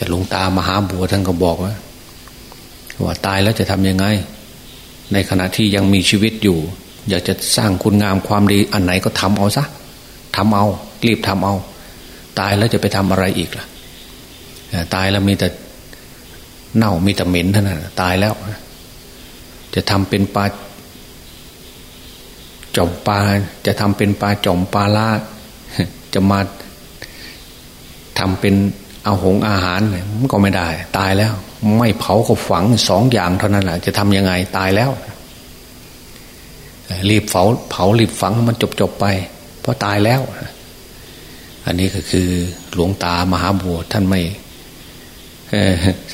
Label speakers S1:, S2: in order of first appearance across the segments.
S1: แต่หลวงตามหาบัวท่านก็บอกว่าว่าตายแล้วจะทำยังไง ในขณะที่ยังมีชีวิตอยู่ อยากจะสร้างคุณงามความดีอันไหนก็ทำเอาซะทำเอา รีบทำเอา ตายแล้วจะไปทำอะไรอีกล่ะตายแล้วมีแต่เน่ามีแต่เหม็นเท่านั้นตายแล้ว จะทำเป็นปลาจอมปลาจะทำเป็นปลาจอมปลาลาจะมาทำเป็น เอาหงอาหารมันก็ไม่ได้ ตายแล้ว ไม่เผาก็ฝังสองอย่างเท่านั้นแหละจะทำยังไงตายแล้ว รีบเผาเผารีบฝังมันจบจบไป เพราะตายแล้ว อันนี้ก็คือหลวงตามหาบัวท่านไม่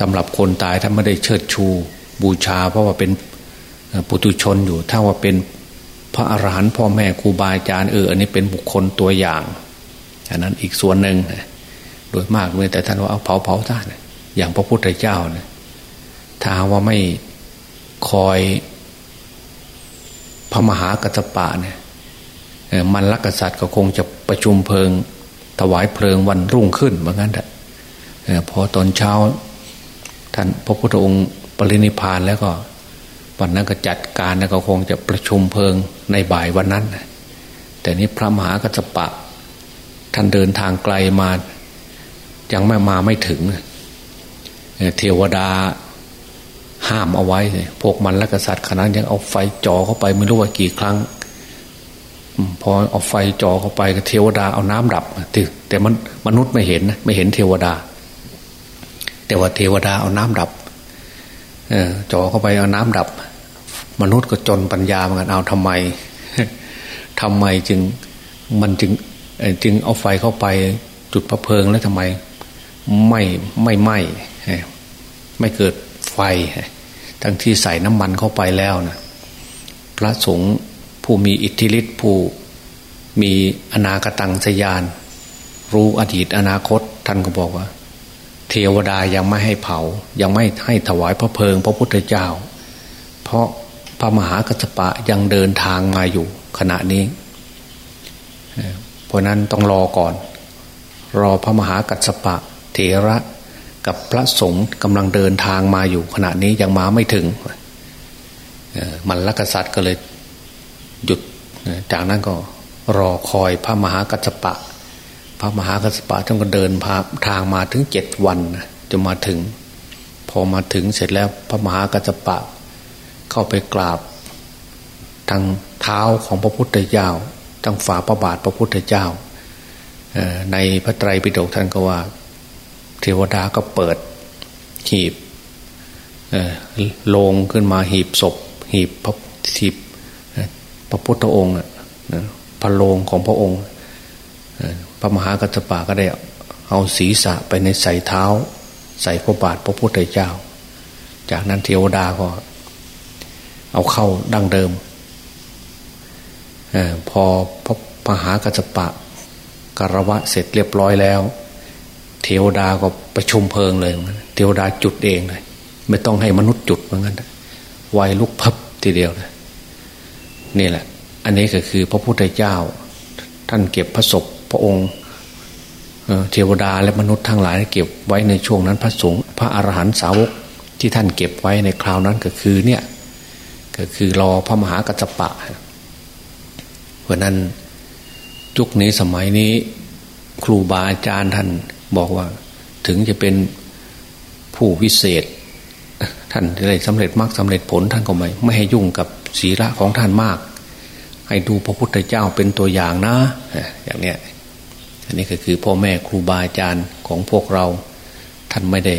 S1: สำหรับคนตายท่านไม่ได้เชิดชูบูชา เพราะว่าเป็นปุตุชนอยู่ ถ้าว่าเป็นพระอรหันต์พ่อแม่ครูบาอาจารย์เอออันนี้เป็นบุคคลตัวอย่าง อันนั้นอีกส่วนหนึ่ง ดยมากเลยแต่ท่านว่าเอาเผาเผาท่านอย่างพระพุทธเจ้าเนี่ยถ้าว่าไม่คอยพระมหากัจจปะเนี่ยมันลักกษัตริย์ก็คงจะประชุมเพลิง ถวายเพลิงวันรุ่งขึ้นเหมือนกันแต่พอตอนเช้า ท่านพระพุทธองค์ปรินิพานแล้วก็วันนั้นก็จัดการแล้วก็คงจะประชุมเพลิงในบ่ายวันนั้นแต่นี้พระมหากัจจปะ ท่านเดินทางไกลมา ยังไม่มาไม่ถึง เทวดาห้ามเอาไว้พวกมันและกษัตริย์ขนาดยังเอาไฟจ่อเข้าไปไม่รู้ว่ากี่ครั้งพอเอาไฟจ่อเข้าไปเทวดาเอาน้ำดับแต่มันมนุษย์ไม่เห็นนะไม่เห็นเทวดา แต่ว่าเทวดาเอาน้ำดับจ่อเข้าไปเอาน้ำดับ มนุษย์ก็จนปัญญาเหมือนกันเอาทำไมทำไมจึงมันจึงจึงเอาไฟเข้าไปจุดพระเพลิงแล้วทำไม ไม่ไม่ไหม้ไม่เกิดไฟ ทั้งที่ใส่น้ำมันเข้าไปแล้วนะพระสงฆ์ผู้มีอิทธิฤทธิ์ผู้มีอนาคตังสยาน รู้อดีตอนาคตท่านก็บอกว่า เทวดายังไม่ให้เผา ยังไม่ให้ถวายพระเพลิง พระพุทธเจ้า เพราะพระมหากัจจปะยังเดินทางมาอยู่ขณะนี้ เพราะนั้นต้องรอก่อน รอพระมหากัจจปะ เถระกับพระสงฆ์กำลังเดินทางมาอยู่ขณะนี้ยังมาไม่ถึงมันลักษัตริย์ก็เลยหยุดจากนั้นก็รอคอยพระมหากัจจปะ พระมหากัจจปะท่านก็เดินพาทางมาถึงเจ็ดวันจะมาถึง พอมาถึงเสร็จแล้วพระมหากัจจปะ เข้าไปกราบทางเท้าของพระพุทธเจ้าทางฝ่าพระบาทพระพุทธเจ้าในพระไตรปิฎกท่านก็ว่า ทวดาก็เปิดหีบโลงขึ้นมาหีบศพ หีบพระหีบพระพุทธองค์พระโลงของพระองค์พระมหากัจจปาก็ได้เอาศีรษะไปในใส่เท้า ใส่พระบาทพระพุทธเจ้า จากนั้นเทวดาก็ เอาเข้าดั้งเดิมอพอพระมหากัจปะกรวะเสร็จเรียบร้อยแล้ว เทวดาก็ประชุมเพลิงเลยเทวดาจุดเองเลยไม่ต้องให้มนุษย์จุดเหมือนกันไวลุกพับทีเดียวเลยนี่แหละ อันนี้ก็คือพระพุทธเจ้า ท่านเก็บพระศพพระองค์เทวดาและมนุษย์ทั้งหลายเก็บไว้ในช่วงนั้นพระสงฆ์พระอรหันตสาวกที่ท่านเก็บไว้ในคราวนั้นก็คือเนี่ยก็คือรอพระมหากัจจปะเพราะนั้นยุคนี้สมัยนี้ ครูบาอาจารย์ท่าน บอกว่าถึงจะเป็นผู้วิเศษ ท่านได้สำเร็จมากสำเร็จผลท่านก็ไม่ไม่ให้ยุ่งกับศีระของท่านมาก ให้ดูพระพุทธเจ้าเป็นตัวอย่างนะ อย่างเนี้ยอันนี้ก็คือพ่อแม่ครูบาอาจารย์ของพวกเรา ท่านไม่ได้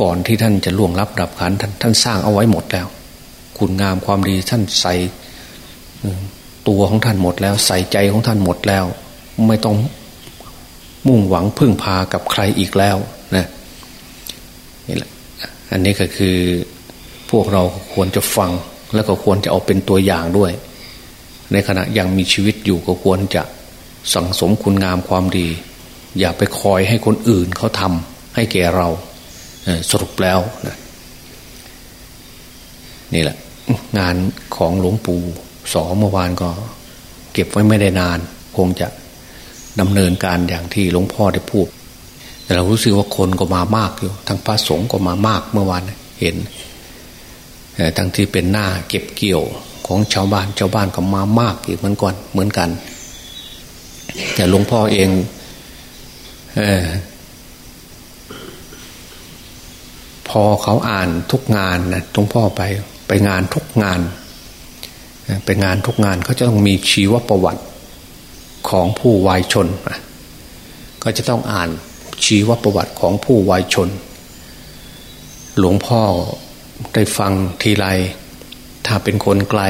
S1: ก่อนที่ท่านจะล่วงรับดับขันท่านท่านสร้างเอาไว้หมดแล้ว คุณงามความดีท่านใส่ตัวของท่านหมดแล้ว ใส่ใจของท่านหมดแล้ว ไม่ต้อง มุ่งหวังพึ่งพากับใครอีกแล้วนะนี่แหละอันนี้ก็คือพวกเราควรจะฟังแล้วก็ควรจะเอาเป็นตัวอย่างด้วย ในขณะยังมีชีวิตอยู่ก็ควรจะสั่งสมคุณงามความดี อย่าไปคอยให้คนอื่นเขาทำให้แก่เราสรุปแล้วนะนี่แหละ งานของหลวงปู่สอเมื่อวานก็ เก็บไว้ไม่ได้นาน คงจะ ดำเนินการอย่างที่หลวงพ่อได้พูดแแต่เรารู้สึกว่าคนก็มามากอยู่ ทั้งพระสงฆ์ก็มามากเมื่อวานเห็นทั้งที่เป็นหน้าเก็บเกี่ยวของชาวบ้านชาวบ้านก็มามากอีกเหมือนกันเหมือนกัน แต่หลวงพ่อเองเออพอเขาอ่านทุกงานนะหลวงพ่อไปไปงานทุกงานไปงานทุกงานเขาจะต้องมีชีวประวัติ ของผู้วายชน ก็จะต้องอ่านชีวประวัติของผู้วายชน หลวงพ่อได้ฟังทีไร ถ้าเป็นคนไกล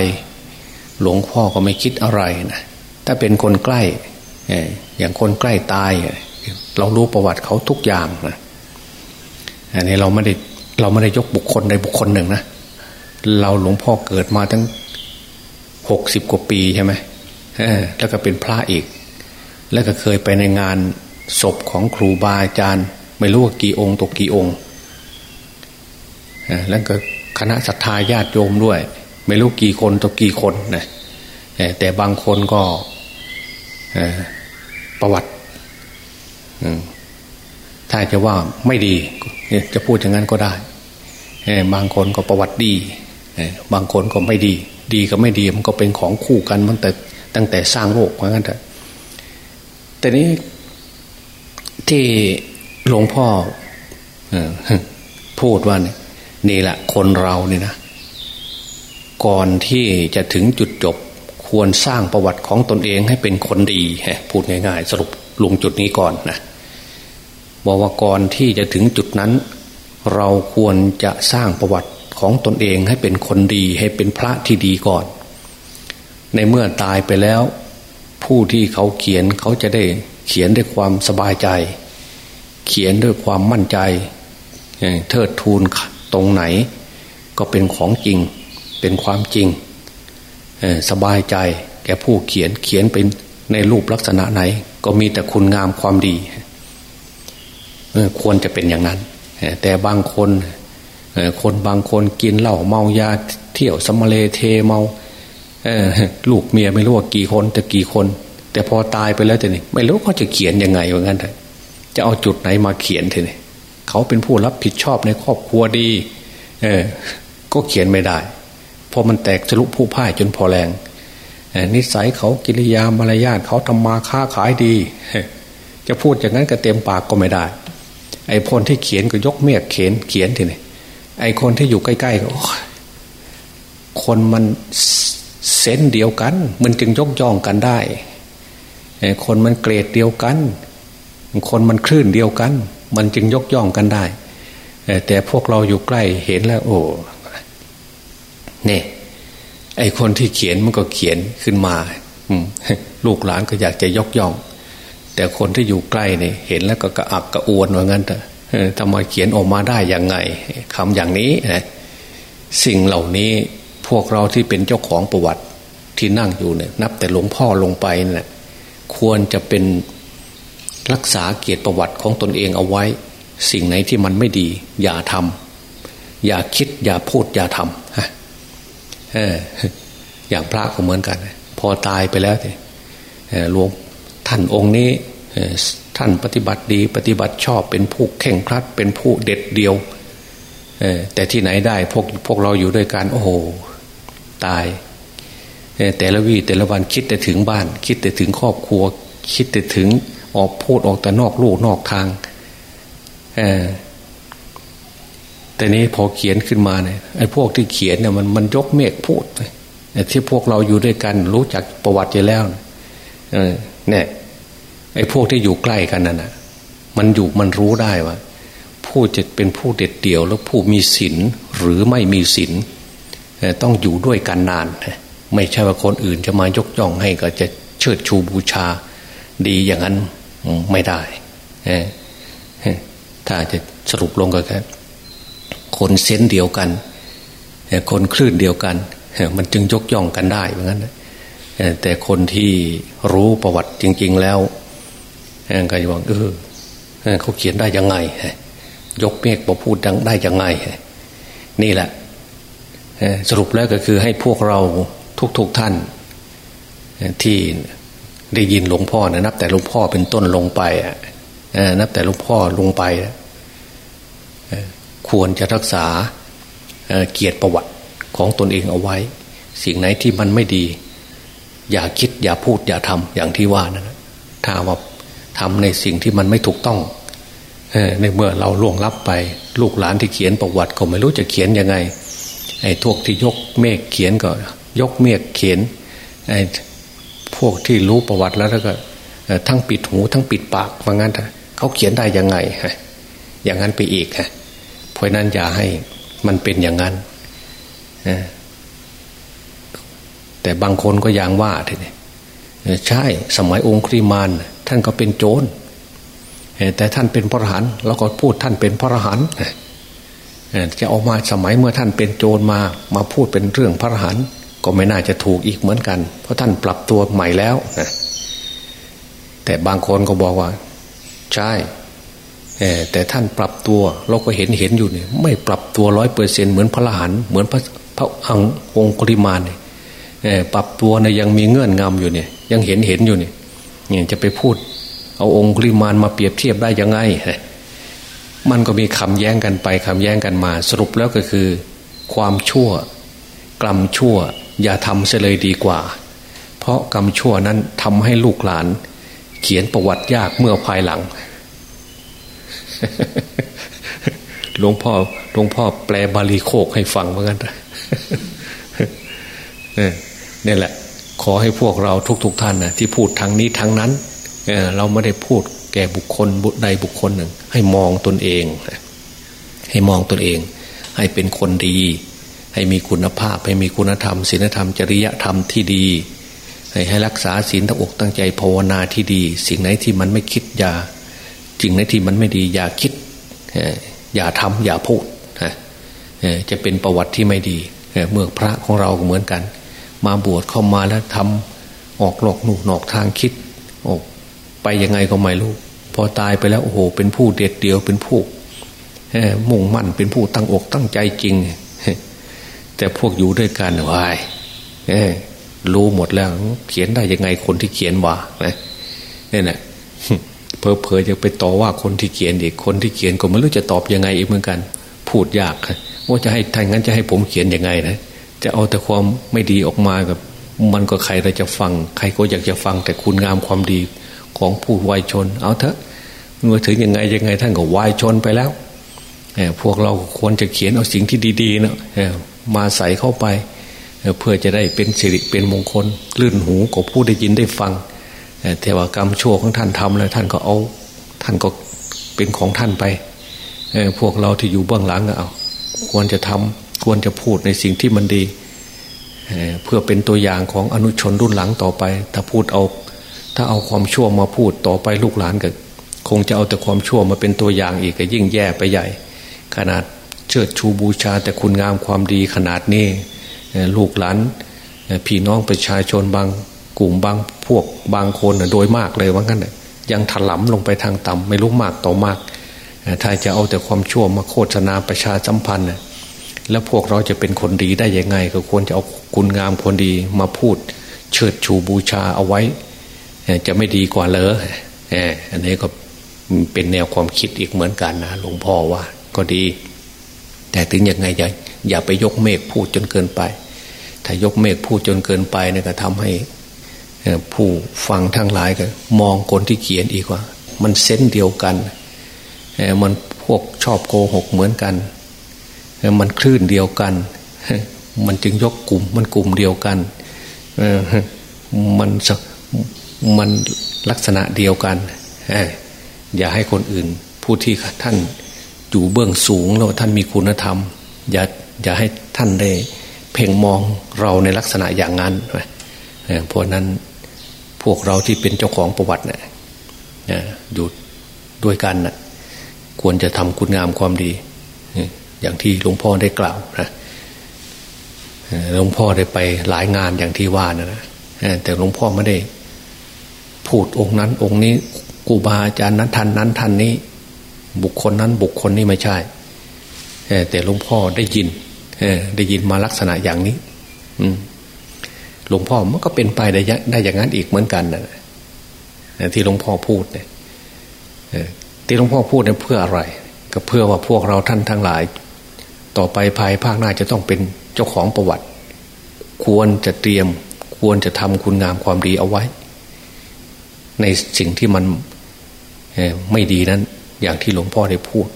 S1: หลวงพ่อก็ไม่คิดอะไรนะถ้าเป็นคนใกล้อย่างคนใกล้ตาย เรารู้ประวัติเขาทุกอย่างนะอันนี้เราไม่ได้เราไม่ได้ยกบุคคลใดบุคคลหนึ่งนะเราหลวงพ่อเกิดมาตั้งหกสิบกว่าปีใช่ไหม แล้วก็เป็นพระอีก แล้วก็เคยไปในงานศพของครูบาอาจารย์ ไม่รู้ว่ากี่องค์ตกกี่องค์แล้วก็คณะศรัทธาญาติโยมด้วย ไม่รู้กี่คนตกกี่คนนะแต่บางคนก็ประวัติถ้าจะว่าไม่ดีจะพูดอย่างนั้นก็ได้บางคนก็ประวัติดีบางคนก็ไม่ดี ดีกับไม่ดีมันก็เป็นของคู่กันตั้งแต่ ตั้งแต่สร้างโลกเหมือนกันแต่แต่นี้ที่หลวงพ่อพูดว่านี่นี่แหละคนเรานี่นะ ก่อนที่จะถึงจุดจบ ควรสร้างประวัติของตนเองให้เป็นคนดีพูดง่ายๆ สรุปลงจุดนี้ก่อนนะบอกว่าก่อนที่จะถึงจุดนั้น เราควรจะสร้างประวัติของตนเองให้เป็นคนดี ให้เป็นพระที่ดีก่อน ในเมื่อตายไปแล้ว ผู้ที่เขาเขียนเขาจะได้เขียนด้วยความสบายใจ เขียนด้วยความมั่นใจเทิดทูนตรงไหน ก็เป็นของจริง เป็นความจริงสบายใจ แก่ผู้เขียนเขียนเป็นในรูปลักษณะไหน ก็มีแต่คุณงามความดีควรจะเป็นอย่างนั้น แต่บางคนคนบางคนกินเหล้าเมายาเที่ยวสมเลเทเมา ลูกเมียไม่รู้ว่ากี่คนแต่กี่คน แต่พอตายไปแล้วแต่นี่ไม่รู้เขาจะเขียนยังไงว่างั้นเลยจะเอาจุดไหนมาเขียนเถอะนี่เขาเป็นผู้รับผิดชอบในครอบครัวดี เออ ก็เขียนไม่ได้พอมันแตกทะลุผู้พ่ายจนพอแรงนิสัยเขากิริยามารยาทเขาทำมาค้าขายดี จะพูดอย่างนั้นก็เต็มปากก็ไม่ได้ ไอ้คนที่เขียนก็ยกเมียเขียนเขียนทีนี่ไอ้คนที่อยู่ใกล้ๆก็คนมัน เซนเดียวกัน มันจึงยกย่องกันได้ไอ้คนมันเกรดเดียวกัน คนมันคลื่นเดียวกัน มันจึงยกย่องกันได้ แต่พวกเราอยู่ใกล้เห็นแล้ว โอ้เนี่ยไอ้คนที่เขียนมันก็เขียนขึ้นมาลูกหลานก็อยากจะยกย่อง แต่คนที่อยู่ใกล้เนี่ยเห็นแล้วก็กระอักกระอวนว่างั้นเถอะทำไมเขียนออกมาได้ย่างไงคำอย่างนี้นะสิ่งเหล่านี้ วกเราที่เป็นเจ้าของประวัติที่นั่งอยู่เนี่ย นับแต่หลวงพ่อลงไปเนะี่ยควรจะเป็นรักษาเกียรติประวัติของตนเองเอาไว้ สิ่งไหนที่มันไม่ดี อย่าทำอย่าคิด อย่าพูด อย่าทำฮะอย่างพระก็เหมือนกัน พอตายไปแล้วเนี่หลวงท่านองค์นี้ท่านปฏิบัติดี ปฏิบัติชอบเป็นผู้เข่งครัด เป็นผู้เด็ดเดียวแต่ที่ไหนได้พวกพวกเราอยู่ด้วยกันโอ้โห ตาย แต่ละวีแต่ละวันคิดแต่ถึงบ้าน คิดแต่ถึงครอบครัว คิดแต่ถึงออกพูดออกแต่นอกลูกนอกทางแต่นี้พอเขียนขึ้นมาเนี่ยไอ้พวกที่เขียนเนี่ยมันมันยกเมฆพูดที่พวกเราอยู่ด้วยกันรู้จักประวัติอยู่แล้วเนี่ยไอ้พวกที่อยู่ใกล้กันนั่นนะมันอยู่มันรู้ได้ว่าผู้จะเป็นผู้เด็ดเดี่ยว แล้วผู้มีศีลหรือไม่มีศีล ต้องอยู่ด้วยกันนาน ไม่ใช่ว่าคนอื่นจะมายกย่องให้ก็จะเชิดชูบูชาดีอย่างนั้นไม่ได้ ถ้าจะสรุปลงก็แค่คนเซนเดียวกัน คนคลื่นเดียวกัน มันจึงยกย่องกันได้เหมือนกันแต่คนที่รู้ประวัติจริง ๆแล้วก็จะบอกเออเขาเขียนได้ยังไง ยกเมฆบอพูดดังได้ยังไง นี่แหละ สรุปแล้วก็คือให้พวกเราทุกๆทท่าน ที่ได้ยินหลวงพ่อนะนับ แต่หลวงพ่อเป็นต้นลงไปนับแต่หลวงพ่อลงไป ควรจะรักษาเกียรติประวัติของตนเองเอาไว้ สิ่งไหนที่มันไม่ดี อย่าคิดอย่าพูดอย่าทำอย่างที่ว่านะถ้าว่าทำในสิ่งที่มันไม่ถูกต้องในเมื่อเราล่วงลับไป ลูกหลานที่เขียนประวัติก็ไม่รู้จะเขียนยังไง ไอ้ทวกที่ยกเมฆเขียนก็ ยกเมฆเขียนไอ้พวกที่รู้ประวัติแล้วแล้วก็ทั้งปิดหูทั้งปิดปากว่างั้นเขาเขียนได้ยังไงอย่างนั้นไปอีกฮะเพราะนั้นอย่าให้มันเป็นอย่างนั้นแต่บางคนก็ยังว่าทีนี้ใช่สมัยองค์ครีมานท่านก็เป็นโจรแต่ท่านเป็นพระหันเราก็พูดท่านเป็นพระหัน จะออกมาสมัยเมื่อท่านเป็นโจรมามาพูดเป็นเรื่องพระหันก็ไม่น่าจะถูกอีกเหมือนกัน เพราะท่านปรับตัวใหม่แล้วนะแต่บางคนก็บอกว่า ใช่แต่ท่านปรับตัวเราก็เห็นเห็นอยู่เนี่ยไม่ปรับตัวร้อยเปอร์เซ็นเหมือนพระหันเหมือนพระพระอังองคุริมานเนี่ยปรับตัวเนี่ยยังมีเงื่อนงำอยู่เนี่ย ยังเห็นเห็นอยู่เนี่ยเนี่ยจะไปพูด เอาองคุริมานมาเปรียบเทียบได้ยังไง มันก็มีคำแย้งกันไปคำแย้งกันมา สรุปแล้วก็คือ ความชั่ว กรรมชั่ว อย่าทำเสียเลยดีกว่า เพราะกรรมชั่วนั้นทำให้ลูกหลาน เขียนประวัติยากเมื่อภายหลังหลวงพ่อหลวงพ่อแปลบาลีโคกให้ฟังเหมือนกันนี่แหละ ขอให้พวกเราทุกๆทท่านนะที่พูดทางนี้ทางนั้นเเราไม่ได้พูด แก่บุคคลบุใดบุคคลหนึ่ง ให้มองตนเอง ให้มองตนเอง ให้เป็นคนดี ให้มีคุณภาพ ให้มีคุณธรรมศีลธรรมจริยธรรมที่ดีให้ให้รักษาศีลตั้งอกตั้งใจภาวนาที่ดี สิ่งไหนที่มันไม่คิดอย่าสิ่งไหนที่มันไม่ดี อย่าคิด อย่าทำอย่าพูดจะเป็นประวัติที่ไม่ดีเมื่อพระของเราเหมือนกัน มาบวชเข้ามาแล้วทำออกหลอกหนุนอกทางคิดออก ไปยังไงก็ไม่รู้ พอตายไปแล้วโอ้โห เป็นผู้เด็ดเดียวเป็นผู้มุ่งมั่นเป็นผู้ตั้งอกตั้งใจจริง แต่พวกอยู่ด้วยกันวายรู้หมดแล้ว เขียนได้ยังไงคนที่เขียนว่าเนี่ยนะเพอเพอจะไปต่อว่าคนที่เขียนอีกคนที่เขียนก็ไม่รู้จะตอบยังไงอีกเหมือนกัน พูดยากว่าจะให้ทางนั้นจะให้ผมเขียนยังไงนะจะเอาแต่ความไม่ดีออกมากับ มันก็ใครเราจะฟัง ใครก็อยากจะฟังแต่คุณงามความดี ของผู้วายชน เอาเถอะเมื่อถึงยังไงยังไงท่านก็วายชนไปแล้วพวกเราควรจะเขียนเอาสิ่งที่ดีๆนะมาใส่เข้าไป เพื่อจะได้เป็นสิริเป็นมงคล ลื่นหูกับผู้ได้ยินได้ฟังเทวกรรมชั่วของท่านทำแล้วท่านก็เอา ท่านก็เป็นของท่านไปพวกเราที่อยู่เบื้องหลังเอาควรจะทำควรจะพูดในสิ่งที่มันดีเพื่อเป็นตัวอย่างของอนุชนรุ่นหลังต่อไป ถ้าพูดเอา ถ้าเอาความชั่วมาพูดต่อไปลูกหลานก็คงจะเอาแต่ความชั่วมาเป็นตัวอย่างอีกก็ยิ่งแย่ไปใหญ่ ขนาดเชิดชูบูชาแต่คุณงามความดีขนาดนี้ลูกหลานพี่น้องประชาชนบางกลุ่มบางพวกบางคนโดยมากเลยว่างั้นยังถลำลงไปทางต่ำไม่รู้มากต่อมาก ถ้าจะเอาแต่ความชั่วมาโฆษณาประชาสัมพันธ์แล้วพวกเราจะเป็นคนดีได้ยังไง ก็ควรจะเอาคุณงามคนดีมาพูด เชิดชูบูชาเอาไว้ จะไม่ดีกว่าเลยอันนี้ก็เป็นแนวความคิดอีกเหมือนกันนะหลวงพ่อว่า ก็ดี แต่ถึงยังไงอย่าอย่าไปยกเมฆพูดจนเกินไป ถ้ายกเมฆพูดจนเกินไปเนี่ยก็ทำให้ผู้ฟังทั้งหลายก็มองคนที่เขียนอีกว่า มันเส้นเดียวกันมันพวกชอบโกหกเหมือนกัน มันคลื่นเดียวกัน มันจึงยกกลุ่มมันกลุ่มเดียวกันมัน มันลักษณะเดียวกันอย่าให้คนอื่น ผู้ที่ท่านอยู่เบื้องสูงแล้วท่านมีคุณธรรม อย่าอย่าให้ท่านได้เพ่งมองเราในลักษณะอย่างนั้นเพราะนั้นพวกเราที่เป็นเจ้าของประวัติเนี่ยอยู่ด้วยกันนะควรจะทำคุณงามความดี อย่างที่หลวงพ่อได้กล่าวนะหลวงพ่อได้ไปหลายงานอย่างที่ว่านะนะแต่หลวงพ่อไม่ได้ พูดองค์นั้น องค์นี้กูบาอาจารย์นั้นท่านนั้นท่านนี้ บุคคลนั้นบุคคลนี้ไม่ใช่แต่หลวงพ่อได้ยินได้ยินมาลักษณะอย่างนี้หลวงพ่อมันก็เป็นไปได้ได้อย่างนั้นอีกเหมือนกันนะที่หลวงพ่อพูดเนี่ยที่หลวงพ่อพูดเนี่ยเพื่ออะไร ก็เพื่อว่าพวกเราท่านทั้งหลาย ต่อไปภายภาคหน้าจะต้องเป็นเจ้าของประวัติ ควรจะเตรียม ควรจะทำคุณงามความดีเอาไว้ ในสิ่งที่มันไม่ดีนั้น อย่างที่หลวงพ่อได้พูด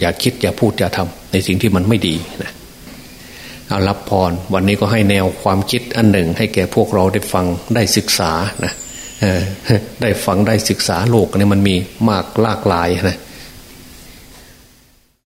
S1: อย่าคิดอย่าพูดอย่าทำในสิ่งที่มันไม่ดีนะเอารับพรวันนี้ก็ให้แนวความคิดอันหนึ่ง ให้แก่พวกเราได้ฟังได้ศึกษานะได้ฟังได้ศึกษาโลกนี่มันมีมากหลากหลายนะ